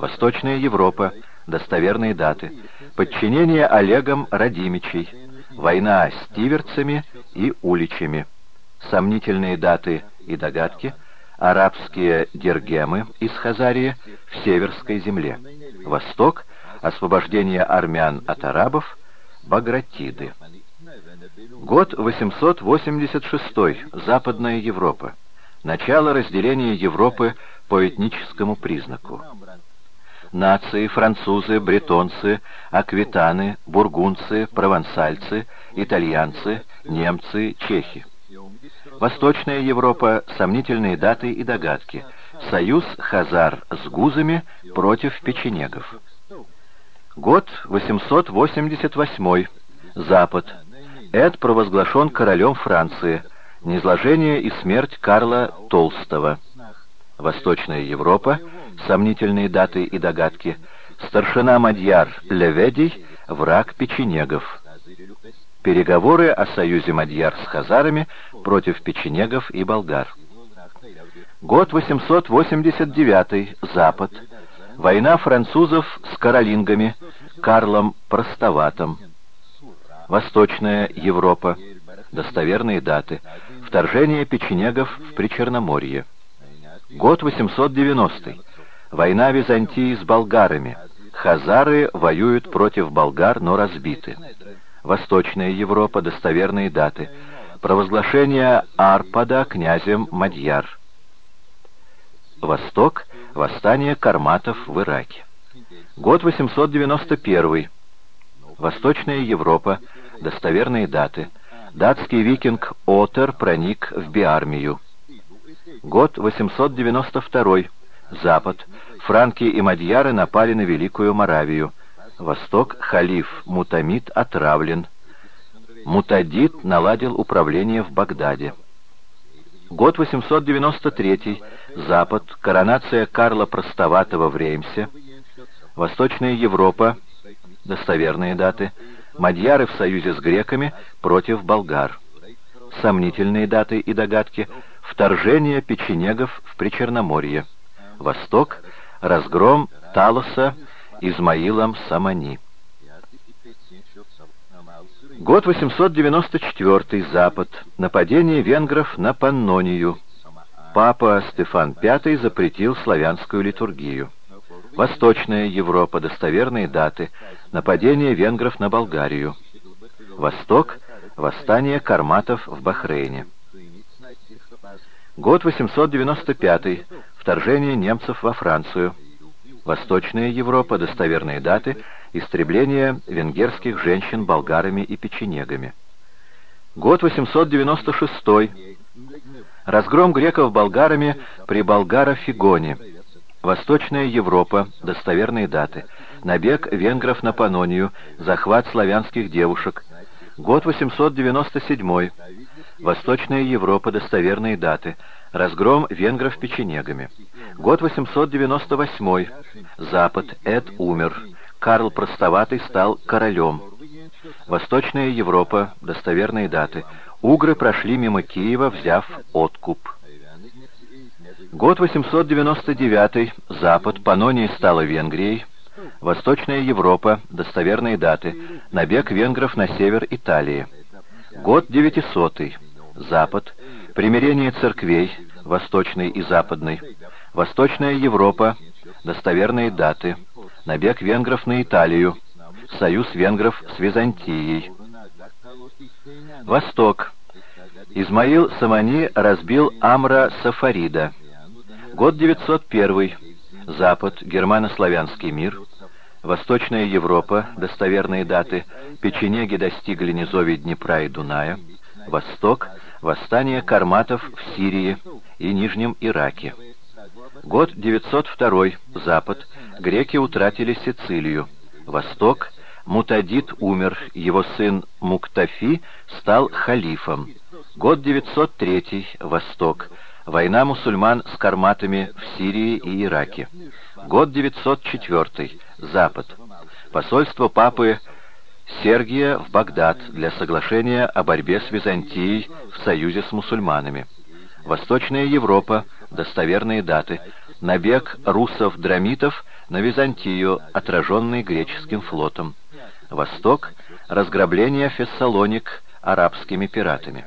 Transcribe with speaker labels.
Speaker 1: Восточная Европа, достоверные даты, подчинение Олегом Радимичей, война с тиверцами и уличами, сомнительные даты и догадки, арабские дергемы из Хазарии в Северской земле, Восток, освобождение армян от арабов, Багратиды. Год 886. Западная Европа. Начало разделения Европы по этническому признаку. Нации, французы, бретонцы, аквитаны, бургунцы, провансальцы, итальянцы, немцы, чехи. Восточная Европа, сомнительные даты и догадки. Союз хазар с гузами против печенегов. Год 888. Запад. Эд провозглашен королем Франции. Низложение и смерть Карла Толстого. Восточная Европа. Сомнительные даты и догадки. Старшина Мадьяр Леведий. Враг печенегов. Переговоры о союзе Мадьяр с хазарами против печенегов и болгар. Год 889. Запад. Война французов с каролингами, Карлом Простоватым. Восточная Европа. Достоверные даты. Вторжение печенегов в Причерноморье. Год 890. Война Византии с болгарами. Хазары воюют против болгар, но разбиты. Восточная Европа. Достоверные даты. Провозглашение Арпада князем Мадьяр. Восток. Восстание карматов в Ираке. Год 891. Восточная Европа. Достоверные даты. Датский викинг Отер проник в Биармию. Год 892. Запад. Франки и мадьяры напали на Великую Моравию. Восток. Халиф Мутамид отравлен. Мутадид наладил управление в Багдаде. Год 893. Запад. Коронация Карла Простоватого в Реймсе. Восточная Европа. Достоверные даты. Мадьяры в союзе с греками против болгар. Сомнительные даты и догадки. Вторжение печенегов в Причерноморье. Восток. Разгром Талоса Измаилом Самани. Год 894. Запад. Нападение венгров на Паннонию. Папа Стефан V запретил славянскую литургию. Восточная Европа. Достоверные даты. Нападение венгров на Болгарию. Восток. Восстание карматов в Бахрейне. Год 895. Вторжение немцев во Францию. Восточная Европа. Достоверные даты. Истребление венгерских женщин болгарами и печенегами. Год 896. Разгром греков болгарами при Болгаро-Фигоне. Восточная Европа. Достоверные даты. Набег венгров на Панонию. Захват славянских девушек. Год 897. Восточная Европа. Достоверные даты. Разгром венгров печенегами. Год 898. Запад. Эд умер. Карл Простоватый стал королем. Восточная Европа. Достоверные даты. Угры прошли мимо Киева, взяв откуп. Год 899. Запад. Панония стала Венгрией. Восточная Европа. Достоверные даты. Набег венгров на север Италии. Год 900. Запад. Примирение церквей. Восточной и Западной. Восточная Европа. Достоверные даты. Набег венгров на Италию. Союз венгров с Византией. Восток. Измаил Самани разбил Амра Сафарида. Год 901. Запад. Германо-славянский мир. Восточная Европа. Достоверные даты. Печенеги достигли низовий Днепра и Дуная. Восток. Восстание карматов в Сирии и Нижнем Ираке. Год 902. Запад. Греки утратили Сицилию. Восток. Мутадид умер, его сын Муктафи стал халифом. Год 903. Восток. Война мусульман с карматами в Сирии и Ираке. Год 904. Запад. Посольство папы Сергия в Багдад для соглашения о борьбе с Византией в союзе с мусульманами. Восточная Европа, достоверные даты, набег русов-драмитов на Византию, отраженный греческим флотом. Восток, разграбление Фессалоник арабскими пиратами.